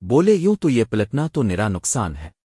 بولے یوں تو یہ پلٹنا تو نرا نقصان ہے۔